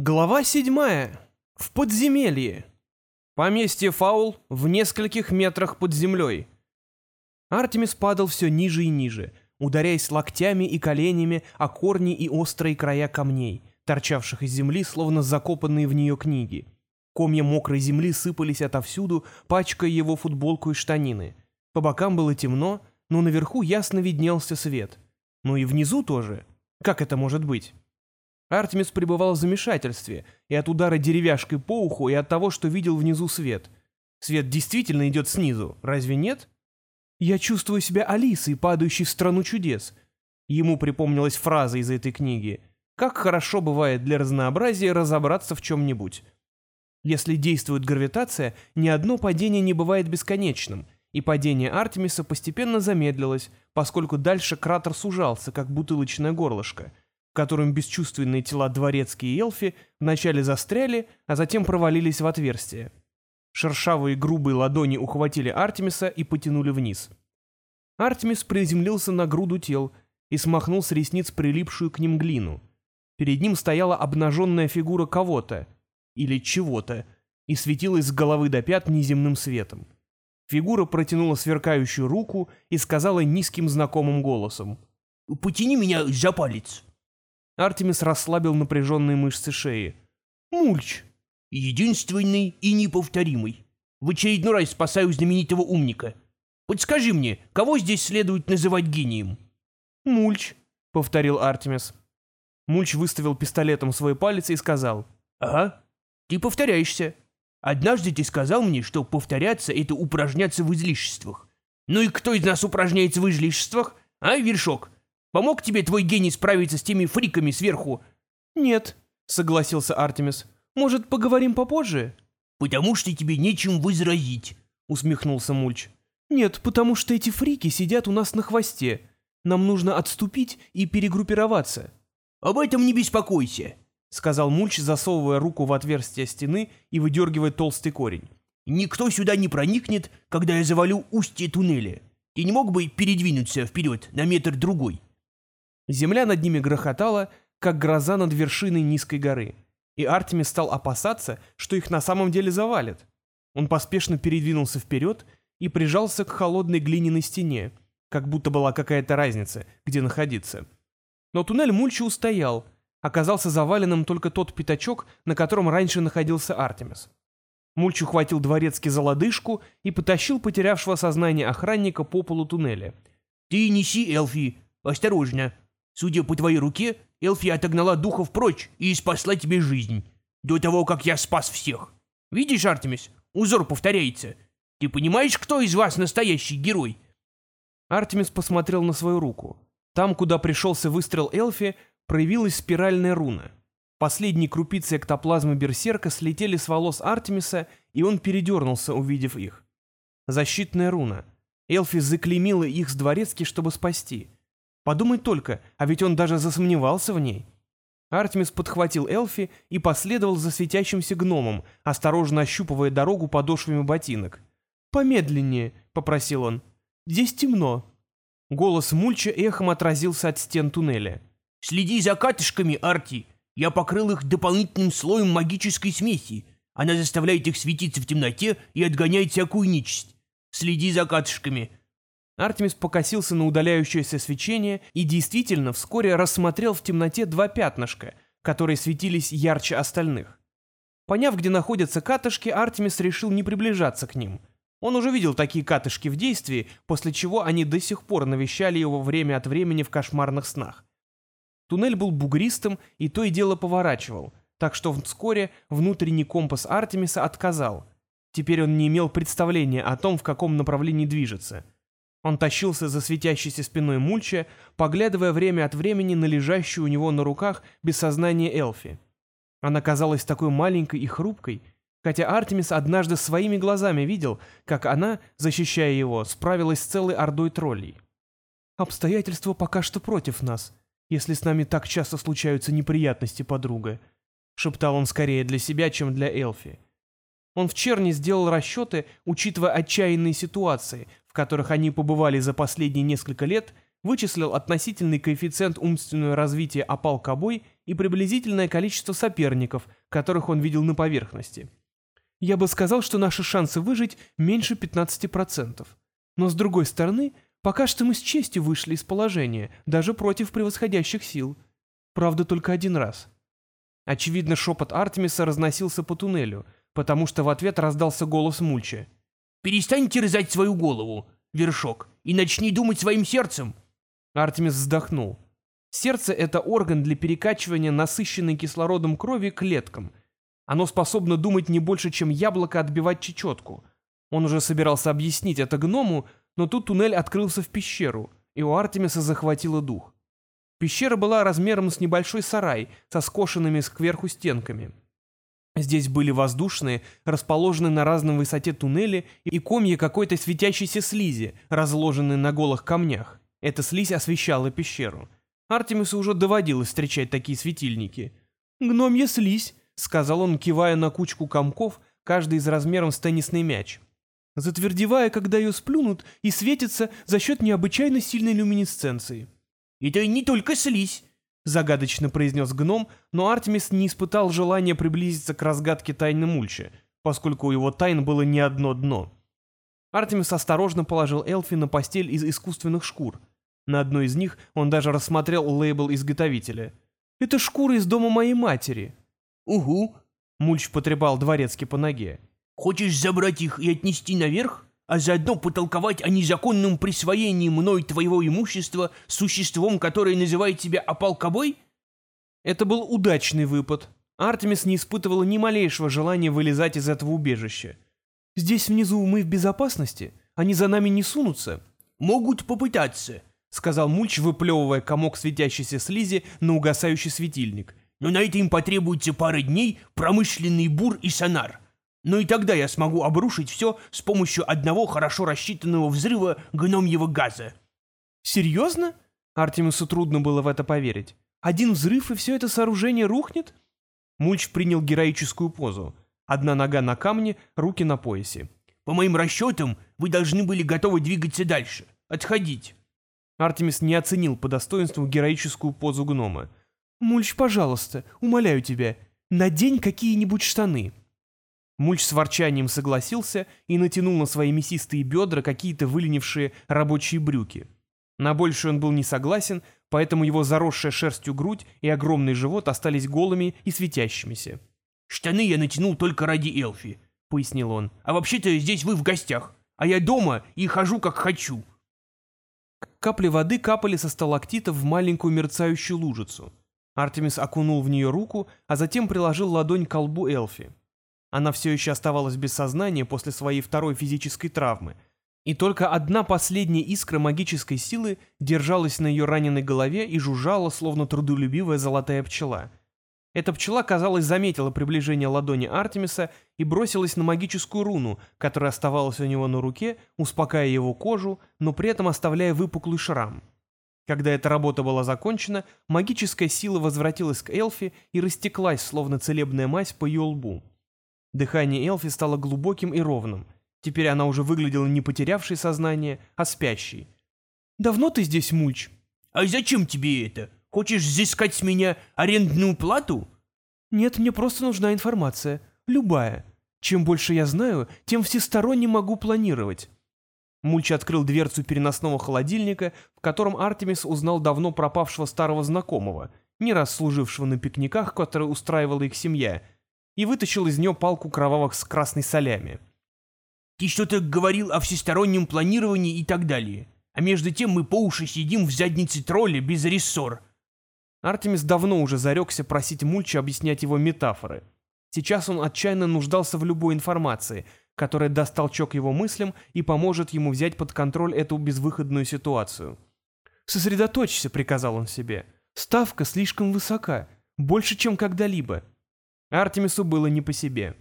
Глава седьмая. В подземелье. Поместье Фаул в нескольких метрах под землей. Артемис падал все ниже и ниже, ударяясь локтями и коленями о корни и острые края камней, торчавших из земли, словно закопанные в нее книги. Комья мокрой земли сыпались отовсюду, пачкая его футболку и штанины. По бокам было темно, но наверху ясно виднелся свет. Ну и внизу тоже. Как это может быть? Артемис пребывал в замешательстве и от удара деревяшкой по уху, и от того, что видел внизу свет. Свет действительно идет снизу, разве нет? «Я чувствую себя Алисой, падающей в страну чудес». Ему припомнилась фраза из этой книги. «Как хорошо бывает для разнообразия разобраться в чем-нибудь». Если действует гравитация, ни одно падение не бывает бесконечным, и падение Артемиса постепенно замедлилось, поскольку дальше кратер сужался, как бутылочное горлышко — которым бесчувственные тела дворецкие и эльфи вначале застряли, а затем провалились в отверстие. Шершавые грубые ладони ухватили Артемиса и потянули вниз. Артемис приземлился на груду тел и смахнул с ресниц прилипшую к ним глину. Перед ним стояла обнаженная фигура кого-то или чего-то и светилась с головы до пят неземным светом. Фигура протянула сверкающую руку и сказала низким знакомым голосом. «Потяни меня за палец». Артемис расслабил напряженные мышцы шеи. «Мульч!» «Единственный и неповторимый. В очередной раз спасаю знаменитого умника. Подскажи мне, кого здесь следует называть гением?» «Мульч», — повторил Артемис. Мульч выставил пистолетом свой палец и сказал. «Ага, ты повторяешься. Однажды ты сказал мне, что повторяться — это упражняться в излишествах. Ну и кто из нас упражняется в излишествах? А, Вершок? Помог тебе твой гений справиться с теми фриками сверху?» «Нет», — согласился Артемис. «Может, поговорим попозже?» «Потому что тебе нечем возразить», — усмехнулся Мульч. «Нет, потому что эти фрики сидят у нас на хвосте. Нам нужно отступить и перегруппироваться». «Об этом не беспокойся», — сказал Мульч, засовывая руку в отверстие стены и выдергивая толстый корень. «Никто сюда не проникнет, когда я завалю устье туннеля. Ты не мог бы передвинуться вперед на метр-другой?» Земля над ними грохотала, как гроза над вершиной низкой горы, и Артемис стал опасаться, что их на самом деле завалит. Он поспешно передвинулся вперед и прижался к холодной глиняной стене, как будто была какая-то разница, где находиться. Но туннель Мульча устоял, оказался заваленным только тот пятачок, на котором раньше находился Артемис. Мульч ухватил дворецкий за лодыжку и потащил потерявшего сознание охранника по полу туннеля. «Ты неси, Элфи, осторожно!» Судя по твоей руке, Элфи отогнала духов прочь и спасла тебе жизнь. До того, как я спас всех. Видишь, Артемис, узор повторяется. Ты понимаешь, кто из вас настоящий герой?» Артемис посмотрел на свою руку. Там, куда пришелся выстрел Элфи, проявилась спиральная руна. Последние крупицы эктоплазмы берсерка слетели с волос Артемиса, и он передернулся, увидев их. Защитная руна. Элфи заклеймила их с дворецки, чтобы спасти. Подумай только, а ведь он даже засомневался в ней. Артемис подхватил Элфи и последовал за светящимся гномом, осторожно ощупывая дорогу подошвами ботинок. «Помедленнее», — попросил он. «Здесь темно». Голос Мульча эхом отразился от стен туннеля. «Следи за катышками, Арти. Я покрыл их дополнительным слоем магической смеси. Она заставляет их светиться в темноте и отгоняет всякую нечисть. Следи за катышками. Артемис покосился на удаляющееся свечение и действительно вскоре рассмотрел в темноте два пятнышка, которые светились ярче остальных. Поняв, где находятся катышки, Артемис решил не приближаться к ним. Он уже видел такие катышки в действии, после чего они до сих пор навещали его время от времени в кошмарных снах. Туннель был бугристым и то и дело поворачивал, так что вскоре внутренний компас Артемиса отказал. Теперь он не имел представления о том, в каком направлении движется — он тащился за светящейся спиной Мульча, поглядывая время от времени на лежащую у него на руках без сознания Элфи. Она казалась такой маленькой и хрупкой, хотя Артемис однажды своими глазами видел, как она, защищая его, справилась с целой ордой троллей. «Обстоятельства пока что против нас, если с нами так часто случаются неприятности, подруга», шептал он скорее для себя, чем для Элфи. Он в черне сделал расчеты, учитывая отчаянные ситуации, в которых они побывали за последние несколько лет, вычислил относительный коэффициент умственного развития опал Кобой и приблизительное количество соперников, которых он видел на поверхности. Я бы сказал, что наши шансы выжить меньше 15%. Но с другой стороны, пока что мы с честью вышли из положения, даже против превосходящих сил. Правда, только один раз. Очевидно, шепот Артемиса разносился по туннелю, потому что в ответ раздался голос Мульча. «Перестань терзать свою голову, вершок, и начни думать своим сердцем!» Артемис вздохнул. Сердце — это орган для перекачивания насыщенной кислородом крови клеткам. Оно способно думать не больше, чем яблоко отбивать чечетку. Он уже собирался объяснить это гному, но тут туннель открылся в пещеру, и у Артемиса захватило дух. Пещера была размером с небольшой сарай со скошенными скверху стенками. Здесь были воздушные, расположенные на разной высоте туннели и комья какой-то светящейся слизи, разложенные на голых камнях. Эта слизь освещала пещеру. Артемису уже доводилось встречать такие светильники. «Гномья слизь», — сказал он, кивая на кучку комков, каждый из размером с теннисный мяч. Затвердевая, когда ее сплюнут, и светится за счет необычайно сильной люминесценции. «Это не только слизь», — загадочно произнес гном, но Артемис не испытал желания приблизиться к разгадке тайны Мульча, поскольку у его тайн было не одно дно. Артемис осторожно положил Элфи на постель из искусственных шкур. На одной из них он даже рассмотрел лейбл изготовителя. «Это шкура из дома моей матери». «Угу», — Мульч потрепал дворецки по ноге. «Хочешь забрать их и отнести наверх?» А заодно потолковать о незаконном присвоении мной твоего имущества существом, которое называет тебя опалкобой? Это был удачный выпад. Артемис не испытывала ни малейшего желания вылезать из этого убежища. Здесь внизу мы в безопасности, они за нами не сунутся. Могут попытаться, сказал Мульч, выплевывая комок светящейся слизи на угасающий светильник. Но на это им потребуется пара дней, промышленный бур и сонар. Но и тогда я смогу обрушить все с помощью одного хорошо рассчитанного взрыва гномьего газа. Серьезно? Артемису трудно было в это поверить. Один взрыв, и все это сооружение рухнет? Мульч принял героическую позу. Одна нога на камне, руки на поясе. По моим расчетам, вы должны были готовы двигаться дальше. Отходить. Артемис не оценил по достоинству героическую позу гнома. «Мульч, пожалуйста, умоляю тебя, надень какие-нибудь штаны». Мульч с ворчанием согласился и натянул на свои мясистые бедра какие-то выленившие рабочие брюки. На большее он был не согласен, поэтому его заросшая шерстью грудь и огромный живот остались голыми и светящимися. «Штаны я натянул только ради Элфи», — пояснил он. «А вообще-то здесь вы в гостях, а я дома и хожу как хочу». Капли воды капали со сталактитов в маленькую мерцающую лужицу. Артемис окунул в нее руку, а затем приложил ладонь к колбу Элфи. Она все еще оставалась без сознания после своей второй физической травмы, и только одна последняя искра магической силы держалась на ее раненой голове и жужжала, словно трудолюбивая золотая пчела. Эта пчела, казалось, заметила приближение ладони Артемиса и бросилась на магическую руну, которая оставалась у него на руке, успокаивая его кожу, но при этом оставляя выпуклый шрам. Когда эта работа была закончена, магическая сила возвратилась к Элфи и растеклась, словно целебная мазь по ее лбу. Дыхание Элфи стало глубоким и ровным. Теперь она уже выглядела не потерявшей сознание, а спящей. «Давно ты здесь, Мульч?» «А зачем тебе это? Хочешь взыскать с меня арендную плату?» «Нет, мне просто нужна информация. Любая. Чем больше я знаю, тем всесторонне могу планировать». Мульч открыл дверцу переносного холодильника, в котором Артемис узнал давно пропавшего старого знакомого, не раз служившего на пикниках, которые устраивала их семья — и вытащил из нее палку кровавых с красной солями. «Ты что-то говорил о всестороннем планировании и так далее, а между тем мы по уши сидим в заднице тролля без рессор». Артемис давно уже зарекся просить Мульча объяснять его метафоры. Сейчас он отчаянно нуждался в любой информации, которая даст толчок его мыслям и поможет ему взять под контроль эту безвыходную ситуацию. «Сосредоточься», — приказал он себе. «Ставка слишком высока, больше, чем когда-либо. Артемису было не по себе.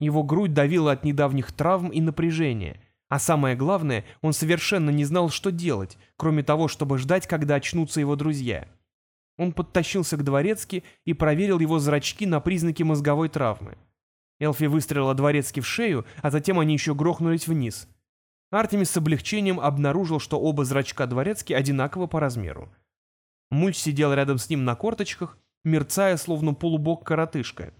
Его грудь давила от недавних травм и напряжения, а самое главное, он совершенно не знал, что делать, кроме того, чтобы ждать, когда очнутся его друзья. Он подтащился к дворецки и проверил его зрачки на признаки мозговой травмы. Элфи выстрелила дворецки в шею, а затем они еще грохнулись вниз. Артемис с облегчением обнаружил, что оба зрачка дворецки одинаково по размеру. Мульч сидел рядом с ним на корточках, мерцая, словно полубок-коротышка.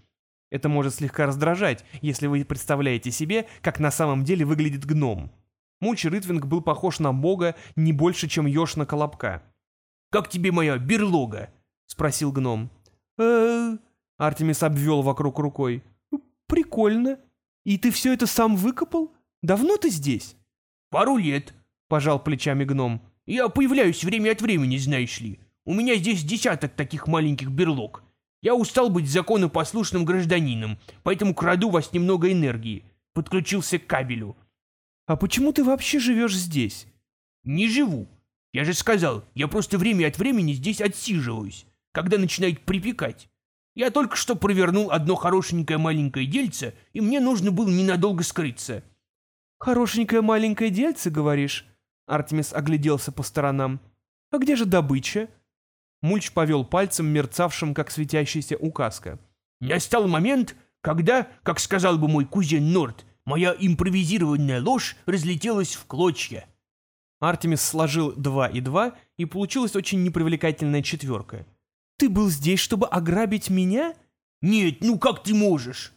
Это может слегка раздражать, если вы представляете себе, как на самом деле выглядит гном. Мульч Рытвинг был похож на бога не больше, чем еж на колобка. «Как тебе моя берлога?» — спросил гном. э Артемис обвел вокруг рукой. «Прикольно. И ты все это сам выкопал? Давно ты здесь?» «Пару лет», — пожал плечами гном. «Я появляюсь время от времени, знаешь ли. У меня здесь десяток таких маленьких берлог. Я устал быть законопослушным гражданином, поэтому краду вас немного энергии. Подключился к кабелю. «А почему ты вообще живешь здесь?» «Не живу. Я же сказал, я просто время от времени здесь отсиживаюсь, когда начинает припекать. Я только что провернул одно хорошенькое маленькое дельце, и мне нужно было ненадолго скрыться». «Хорошенькое маленькое дельце, говоришь?» Артемис огляделся по сторонам. «А где же добыча?» Мульч повел пальцем, мерцавшим, как светящаяся указка. «Настал момент, когда, как сказал бы мой кузен Норт, Моя импровизированная ложь разлетелась в клочья. Артемис сложил два и два, и получилась очень непривлекательная четверка. «Ты был здесь, чтобы ограбить меня?» «Нет, ну как ты можешь?»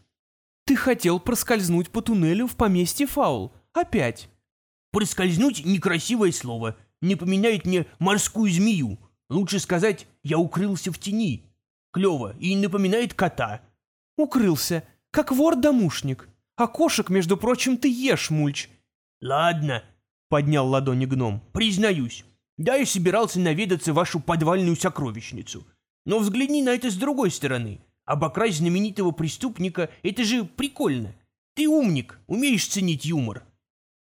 «Ты хотел проскользнуть по туннелю в поместье Фаул. Опять». «Проскользнуть — некрасивое слово. Не поменяет мне морскую змею. Лучше сказать, я укрылся в тени. Клево и напоминает кота». «Укрылся, как вор-домушник. А кошек, между прочим, ты ешь, мульч. Ладно, поднял ладони гном. Признаюсь, да я собирался наведаться в вашу подвальную сокровищницу. Но взгляни на это с другой стороны. Обокрасть знаменитого преступника — это же прикольно. Ты умник, умеешь ценить юмор.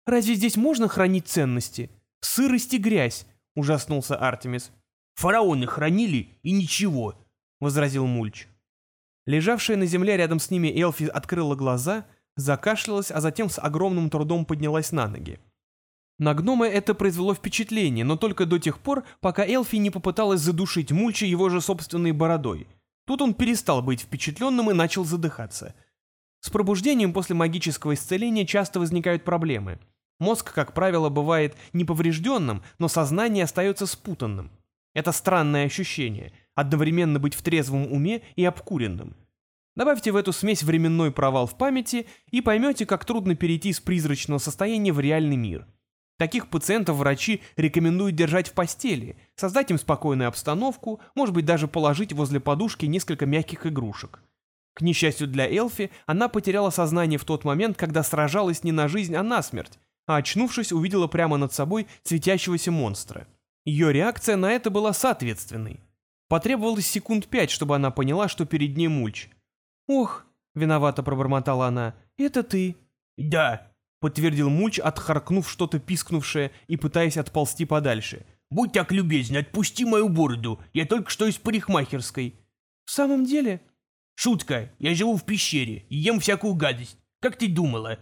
Разве здесь можно хранить ценности? Сырость и грязь, ужаснулся Артемис. Фараоны хранили и ничего, возразил Мульч. Лежавшая на земле рядом с ними Элфи открыла глаза закашлялась, а затем с огромным трудом поднялась на ноги. На гнома это произвело впечатление, но только до тех пор, пока Элфи не попыталась задушить Мульча его же собственной бородой. Тут он перестал быть впечатленным и начал задыхаться. С пробуждением после магического исцеления часто возникают проблемы. Мозг, как правило, бывает неповрежденным, но сознание остается спутанным. Это странное ощущение – одновременно быть в трезвом уме и обкуренным – Добавьте в эту смесь временной провал в памяти и поймете, как трудно перейти из призрачного состояния в реальный мир. Таких пациентов врачи рекомендуют держать в постели, создать им спокойную обстановку, может быть даже положить возле подушки несколько мягких игрушек. К несчастью для Элфи, она потеряла сознание в тот момент, когда сражалась не на жизнь, а на смерть, а очнувшись, увидела прямо над собой светящегося монстра. Ее реакция на это была соответственной. Потребовалось секунд пять, чтобы она поняла, что перед ней мульч – «Ох», — виновато пробормотала она, — «это ты». «Да», — подтвердил Мульч, отхаркнув что-то пискнувшее и пытаясь отползти подальше. «Будь так любезен, отпусти мою бороду, я только что из парикмахерской». «В самом деле?» «Шутка, я живу в пещере и ем всякую гадость. Как ты думала?»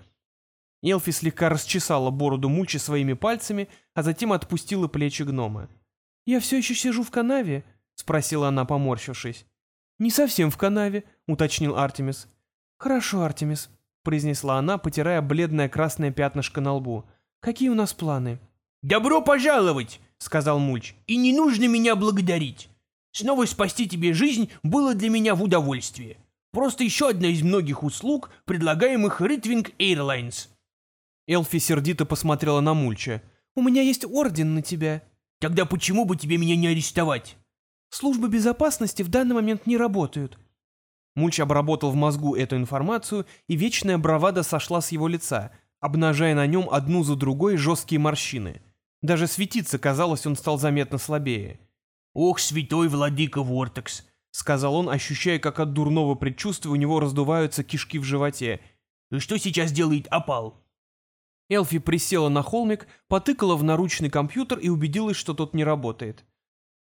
Элфи слегка расчесала бороду Мульча своими пальцами, а затем отпустила плечи гнома. «Я все еще сижу в канаве?» — спросила она, поморщившись. «Не совсем в канаве», — уточнил Артемис. «Хорошо, Артемис», — произнесла она, потирая бледное красное пятнышко на лбу. «Какие у нас планы?» «Добро пожаловать!» — сказал Мульч. «И не нужно меня благодарить. Снова спасти тебе жизнь было для меня в удовольствие. Просто еще одна из многих услуг, предлагаемых Ритвинг Airlines». Элфи сердито посмотрела на Мульча. «У меня есть орден на тебя». «Тогда почему бы тебе меня не арестовать?» Службы безопасности в данный момент не работают». Мульч обработал в мозгу эту информацию, и вечная бравада сошла с его лица, обнажая на нем одну за другой жесткие морщины. Даже светиться, казалось, он стал заметно слабее. «Ох, святой владыка Вортекс!» — сказал он, ощущая, как от дурного предчувствия у него раздуваются кишки в животе. «И что сейчас делает опал?» Элфи присела на холмик, потыкала в наручный компьютер и убедилась, что тот не работает.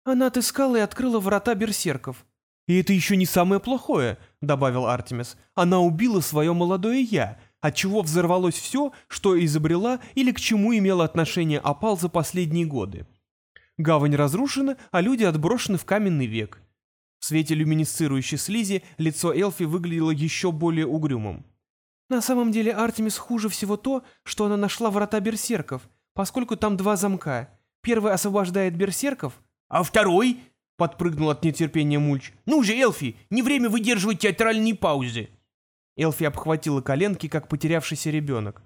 Она отыскала и открыла врата берсерков. «И это еще не самое плохое», — добавил Артемис. «Она убила свое молодое «я», отчего взорвалось все, что изобрела или к чему имела отношение опал за последние годы. Гавань разрушена, а люди отброшены в каменный век». В свете люминесцирующей слизи лицо Элфи выглядело еще более угрюмым. На самом деле Артемис хуже всего то, что она нашла врата берсерков, поскольку там два замка. Первый освобождает берсерков, А второй? Подпрыгнул от нетерпения Мульч. Ну же, Элфи, не время выдерживать театральные паузы. Элфи обхватила коленки, как потерявшийся ребенок.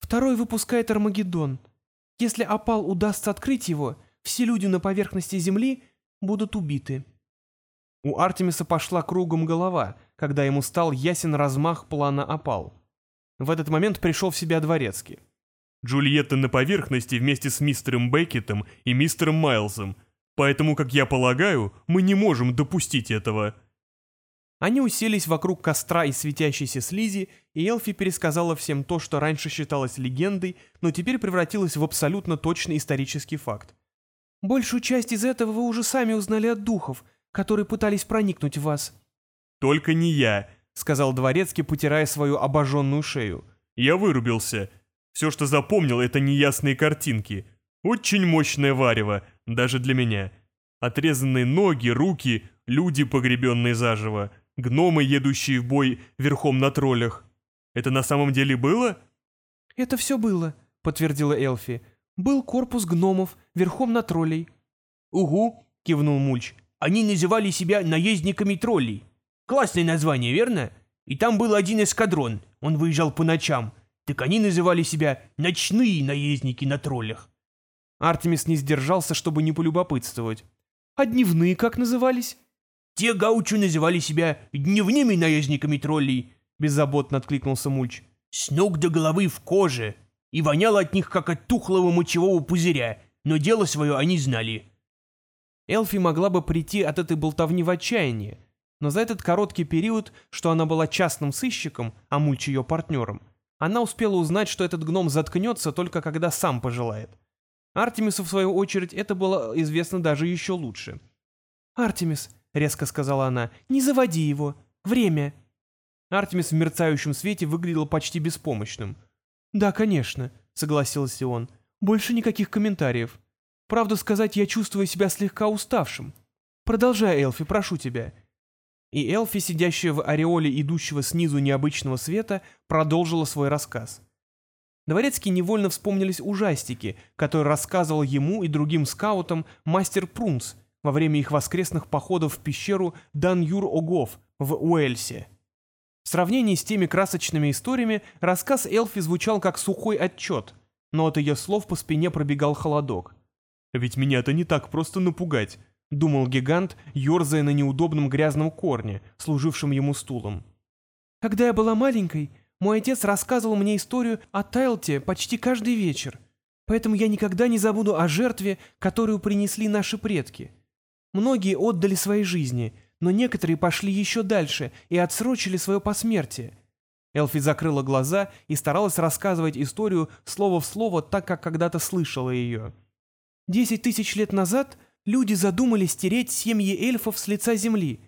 Второй выпускает Армагеддон. Если опал удастся открыть его, все люди на поверхности Земли будут убиты. У Артемиса пошла кругом голова, когда ему стал ясен размах плана опал. В этот момент пришел в себя дворецкий. Джульетта на поверхности вместе с мистером Беккетом и мистером Майлзом, поэтому, как я полагаю, мы не можем допустить этого». Они уселись вокруг костра из светящейся слизи, и Элфи пересказала всем то, что раньше считалось легендой, но теперь превратилось в абсолютно точный исторический факт. «Большую часть из этого вы уже сами узнали от духов, которые пытались проникнуть в вас», «Только не я», — сказал дворецкий, потирая свою обожженную шею. Я вырубился. Все, что запомнил, это неясные картинки. Очень мощное варево, даже для меня. Отрезанные ноги, руки, люди, погребенные заживо, гномы, едущие в бой верхом на троллях. Это на самом деле было? «Это все было», — подтвердила Элфи. «Был корпус гномов, верхом на троллей». Угу, кивнул Мульч. Они называли себя наездниками троллей. Классное название, верно? И там был один эскадрон, он выезжал по ночам. Так они называли себя «ночные наездники на троллях». Артемис не сдержался, чтобы не полюбопытствовать. «А дневные как назывались?» Те гаучо называли себя дневными наездниками троллей, Беззаботно откликнулся Мульч. с ног до головы в коже, и воняло от них, как от тухлого мочевого пузыря, но дело свое они знали. Элфи могла бы прийти от этой болтовни в отчаяние, но за этот короткий период, что она была частным сыщиком, а Мульч ее партнером, она успела узнать, что этот гном заткнется только когда сам пожелает. Артемису, в свою очередь, это было известно даже еще лучше. «Артемис», — резко сказала она, — «не заводи его. Время». Артемис в мерцающем свете выглядел почти беспомощным. «Да, конечно», — согласился он. «Больше никаких комментариев. Правду сказать, я чувствую себя слегка уставшим. Продолжай, Элфи, прошу тебя». И Элфи, сидящая в ореоле идущего снизу необычного света, продолжила свой рассказ. Дворецкий невольно вспомнились ужастики, которые рассказывал ему и другим скаутам мастер Прунс во время их воскресных походов в пещеру Дан-Юр-Огов в Уэльсе. В сравнении с теми красочными историями рассказ Элфи звучал как сухой отчет, но от ее слов по спине пробегал холодок. Ведь меня-то не так просто напугать, — думал гигант, ерзая на неудобном грязном корне, служившем ему стулом. «Когда я была маленькой, мой отец рассказывал мне историю о Тайлте почти каждый вечер, поэтому я никогда не забуду о жертве, которую принесли наши предки. Многие отдали свои жизни, но некоторые пошли еще дальше и отсрочили свое посмертие». Элфи закрыла глаза и старалась рассказывать историю слово в слово так, как когда-то слышала ее. «Десять тысяч лет назад люди задумали стереть семьи эльфов с лица земли.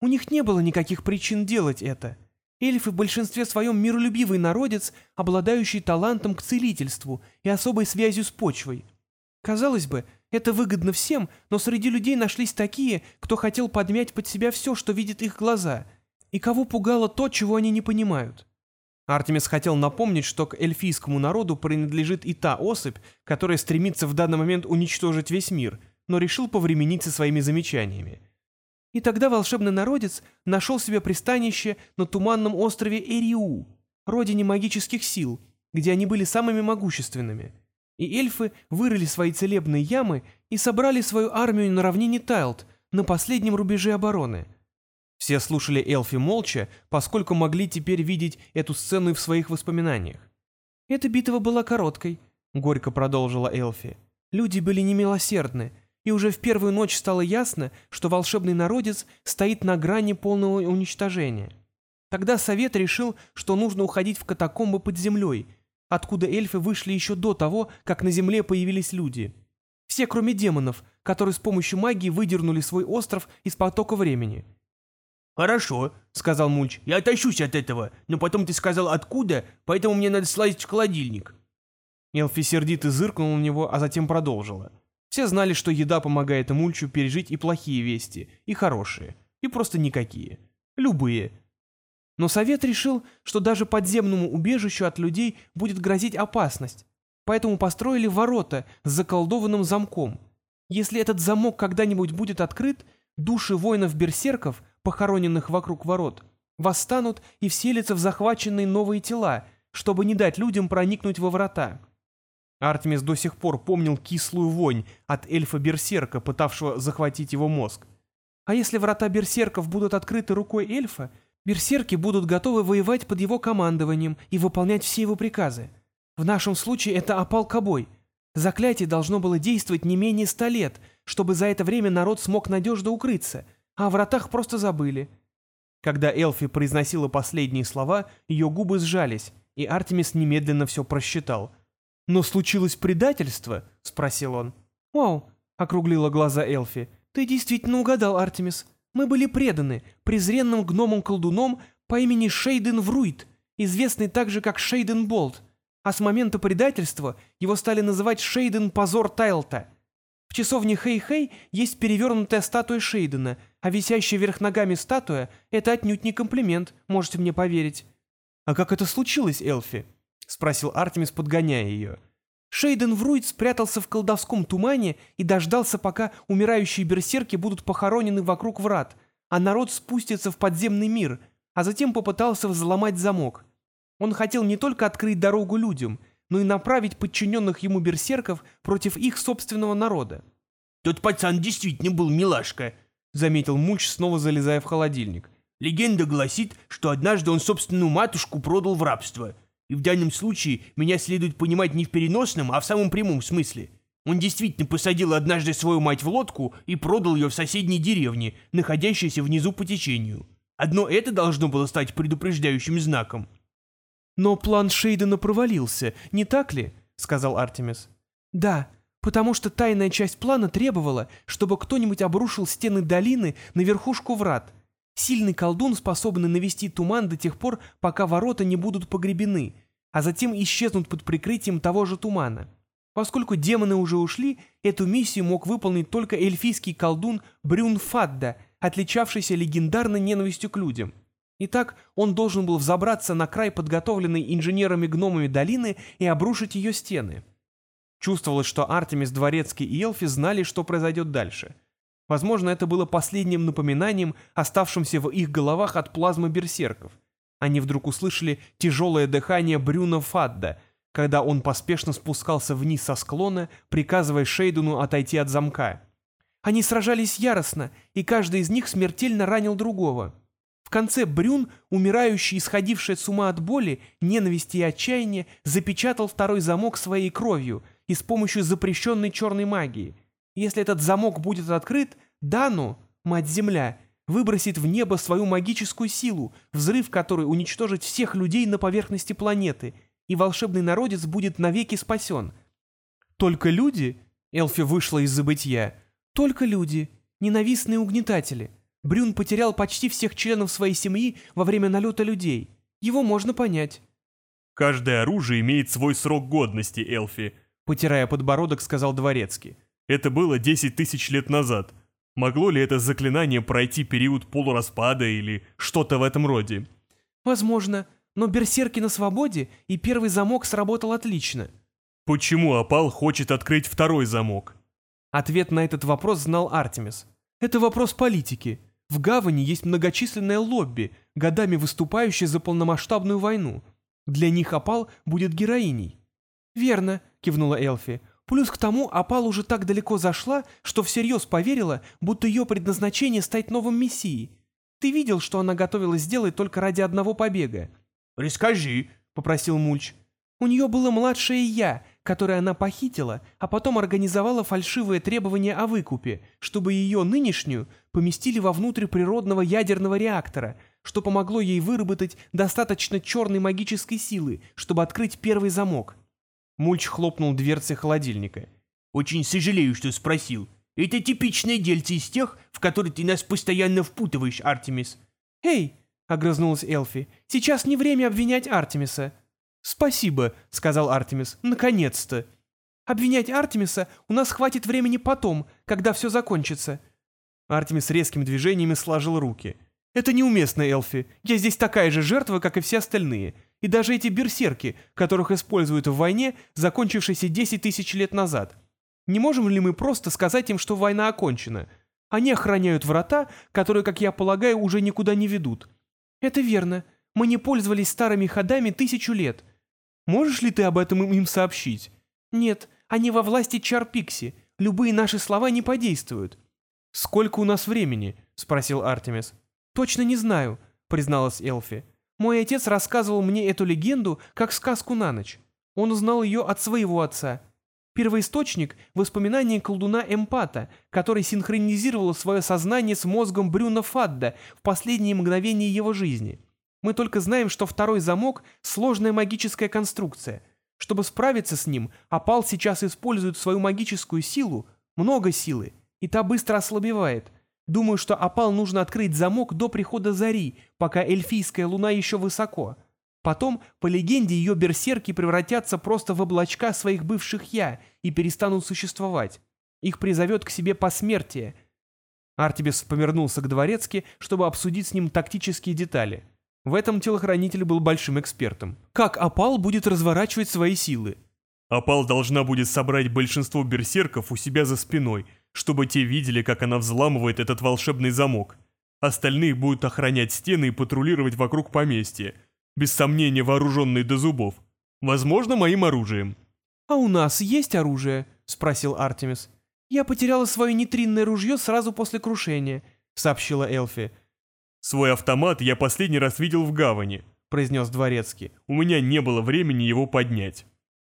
У них не было никаких причин делать это. Эльфы в большинстве своем миролюбивый народец, обладающий талантом к целительству и особой связью с почвой. Казалось бы, это выгодно всем, но среди людей нашлись такие, кто хотел подмять под себя все, что видит их глаза, и кого пугало то, чего они не понимают. Артемис хотел напомнить, что к эльфийскому народу принадлежит и та особь, которая стремится в данный момент уничтожить весь мир, но решил повременить со своими замечаниями. И тогда волшебный народец нашел себе пристанище на туманном острове Эриу, родине магических сил, где они были самыми могущественными. И эльфы вырыли свои целебные ямы и собрали свою армию на равнине Тайлд, на последнем рубеже обороны. Все слушали Элфи молча, поскольку могли теперь видеть эту сцену и в своих воспоминаниях. «Эта битва была короткой», — горько продолжила Элфи. «Люди были немилосердны, и уже в первую ночь стало ясно, что волшебный народец стоит на грани полного уничтожения. Тогда совет решил, что нужно уходить в катакомбы под землей, откуда эльфы вышли еще до того, как на земле появились люди. Все, кроме демонов, которые с помощью магии выдернули свой остров из потока времени. «Хорошо», — сказал Мульч, — «я отащусь от этого, но потом ты сказал откуда, поэтому мне надо слазить в холодильник». Элфи сердито зыркнула на него, а затем продолжила. Все знали, что еда помогает Мульчу пережить и плохие вести, и хорошие, и просто никакие. Любые. Но совет решил, что даже подземному убежищу от людей будет грозить опасность, поэтому построили ворота с заколдованным замком. Если этот замок когда-нибудь будет открыт, души воинов-берсерков, похороненных вокруг ворот, восстанут и вселятся в захваченные новые тела, чтобы не дать людям проникнуть во врата. Артемис до сих пор помнил кислую вонь от эльфа-берсерка, пытавшего захватить его мозг. А если врата берсерков будут открыты рукой эльфа, берсерки будут готовы воевать под его командованием и выполнять все его приказы. В нашем случае это опал кобой. Заклятие должно было действовать не менее ста лет, чтобы за это время народ смог надежно укрыться, а о вратах просто забыли. Когда Элфи произносила последние слова, ее губы сжались, и Артемис немедленно все просчитал. «Но случилось предательство?» — спросил он. «Вау!» — округлила глаза Элфи. «Ты действительно угадал, Артемис. Мы были преданы презренным гномом-колдуном по имени Шейден Вруит, известный также как Шейден Болт, а с момента предательства его стали называть Шейден Позор Тайлта. В часовне Хей-Хей есть перевернутая статуя Шейдена, а висящая вверх ногами статуя — это отнюдь не комплимент, можете мне поверить». «А как это случилось, Элфи?» — спросил Артемис, подгоняя ее. Шейден Вруит спрятался в колдовском тумане и дождался, пока умирающие берсерки будут похоронены вокруг врат, а народ спустится в подземный мир, а затем попытался взломать замок. Он хотел не только открыть дорогу людям, но и направить подчиненных ему берсерков против их собственного народа. «Тот пацан действительно был милашка», — заметил Мульч, снова залезая в холодильник. «Легенда гласит, что однажды он собственную матушку продал в рабство». И в данном случае меня следует понимать не в переносном, а в самом прямом смысле. Он действительно посадил однажды свою мать в лодку и продал ее в соседней деревне, находящейся внизу по течению. Одно это должно было стать предупреждающим знаком. «Но план Шейдена провалился, не так ли?» — сказал Артемис. «Да, потому что тайная часть плана требовала, чтобы кто-нибудь обрушил стены долины на верхушку врат, Сильный колдун, способный навести туман до тех пор, пока ворота не будут погребены, а затем исчезнут под прикрытием того же тумана. Поскольку демоны уже ушли, эту миссию мог выполнить только эльфийский колдун Брюн Фадда, отличавшийся легендарной ненавистью к людям. Итак, он должен был взобраться на край подготовленной инженерами-гномами долины и обрушить ее стены. Чувствовалось, что Артемис Дворецкий и Элфи знали, что произойдет дальше — Возможно, это было последним напоминанием, оставшимся в их головах от плазмы берсерков. Они вдруг услышали тяжелое дыхание Брюна Фадда, когда он поспешно спускался вниз со склона, приказывая Шейдуну отойти от замка. Они сражались яростно, и каждый из них смертельно ранил другого. В конце Брюн, умирающий и сходивший с ума от боли, ненависти и отчаяния, запечатал второй замок своей кровью и с помощью запрещенной черной магии — если этот замок будет открыт, Дану, мать-земля, выбросит в небо свою магическую силу, взрыв который уничтожит всех людей на поверхности планеты, и волшебный народец будет навеки спасен. Только люди, Элфи вышла из забытья, только люди, ненавистные угнетатели. Брюн потерял почти всех членов своей семьи во время налета людей. Его можно понять. «Каждое оружие имеет свой срок годности, Элфи», — потирая подбородок, сказал Дворецкий. Это было 10 тысяч лет назад. Могло ли это заклинание пройти период полураспада или что-то в этом роде? Возможно, но берсерки на свободе, и первый замок сработал отлично. Почему Апал хочет открыть второй замок? Ответ на этот вопрос знал Артемис. Это вопрос политики. В гавани есть многочисленное лобби, годами выступающее за полномасштабную войну. Для них Апал будет героиней. «Верно», — кивнула Элфи. Плюс к тому, Апал уже так далеко зашла, что всерьез поверила, будто ее предназначение стать новым мессией. Ты видел, что она готовилась сделать только ради одного побега? «Расскажи», — попросил Мульч. У нее было младшее «я», которое она похитила, а потом организовала фальшивые требования о выкупе, чтобы ее нынешнюю поместили вовнутрь природного ядерного реактора, что помогло ей выработать достаточно черной магической силы, чтобы открыть первый замок. Мульч хлопнул дверцей холодильника. «Очень сожалею, что спросил. Это типичное дельце из тех, в которые ты нас постоянно впутываешь, Артемис». «Эй!» — огрызнулась Элфи. «Сейчас не время обвинять Артемиса». «Спасибо», — сказал Артемис. «Наконец-то!» «Обвинять Артемиса у нас хватит времени потом, когда все закончится». Артемис резким движениями сложил руки. Это неуместно, Элфи. Я здесь такая же жертва, как и все остальные. И даже эти берсерки, которых используют в войне, закончившейся 10 тысяч лет назад. Не можем ли мы просто сказать им, что война окончена? Они охраняют врата, которые, как я полагаю, уже никуда не ведут. Это верно. Мы не пользовались старыми ходами тысячу лет. Можешь ли ты об этом им сообщить? Нет, они во власти Чарпикси. Любые наши слова не подействуют. «Сколько у нас времени?» — спросил Артемис. «Точно не знаю», — призналась Элфи. «Мой отец рассказывал мне эту легенду как сказку на ночь. Он узнал ее от своего отца. Первоисточник — воспоминание колдуна Эмпата, который синхронизировал свое сознание с мозгом Брюна Фадда в последние мгновения его жизни. Мы только знаем, что второй замок — сложная магическая конструкция. Чтобы справиться с ним, Апал сейчас использует свою магическую силу, много силы, и та быстро ослабевает. Думаю, что опал нужно открыть замок до прихода зари, пока эльфийская луна еще высоко. Потом, по легенде, ее берсерки превратятся просто в облачка своих бывших «я» и перестанут существовать. Их призовет к себе посмертие. Артибес повернулся к дворецке, чтобы обсудить с ним тактические детали. В этом телохранитель был большим экспертом. Как опал будет разворачивать свои силы? Опал должна будет собрать большинство берсерков у себя за спиной, чтобы те видели, как она взламывает этот волшебный замок. Остальные будут охранять стены и патрулировать вокруг поместья, без сомнения вооруженные до зубов. Возможно, моим оружием. «А у нас есть оружие?» — спросил Артемис. «Я потеряла свое нейтринное ружье сразу после крушения», — сообщила Элфи. «Свой автомат я последний раз видел в гавани», — произнес дворецкий. «У меня не было времени его поднять».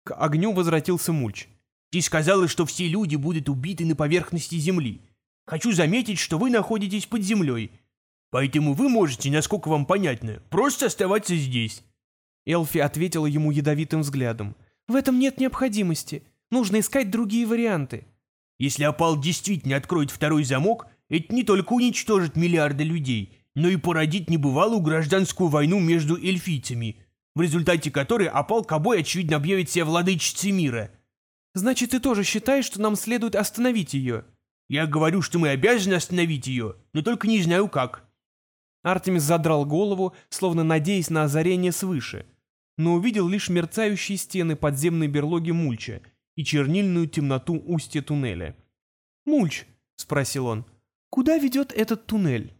К огню возвратился Мульч. Ты сказала, что все люди будут убиты на поверхности Земли. Хочу заметить, что вы находитесь под землей. Поэтому вы можете, насколько вам понятно, просто оставаться здесь». Элфи ответила ему ядовитым взглядом. «В этом нет необходимости. Нужно искать другие варианты». «Если опал действительно откроет второй замок, это не только уничтожит миллиарды людей, но и породит небывалую гражданскую войну между эльфийцами, в результате которой опал Кобой очевидно объявит себя владычицей мира». Значит, ты тоже считаешь, что нам следует остановить ее?» «Я говорю, что мы обязаны остановить ее, но только не знаю как». Артемис задрал голову, словно надеясь на озарение свыше, но увидел лишь мерцающие стены подземной берлоги Мульча и чернильную темноту устья туннеля. «Мульч», — спросил он, — «куда ведет этот туннель?»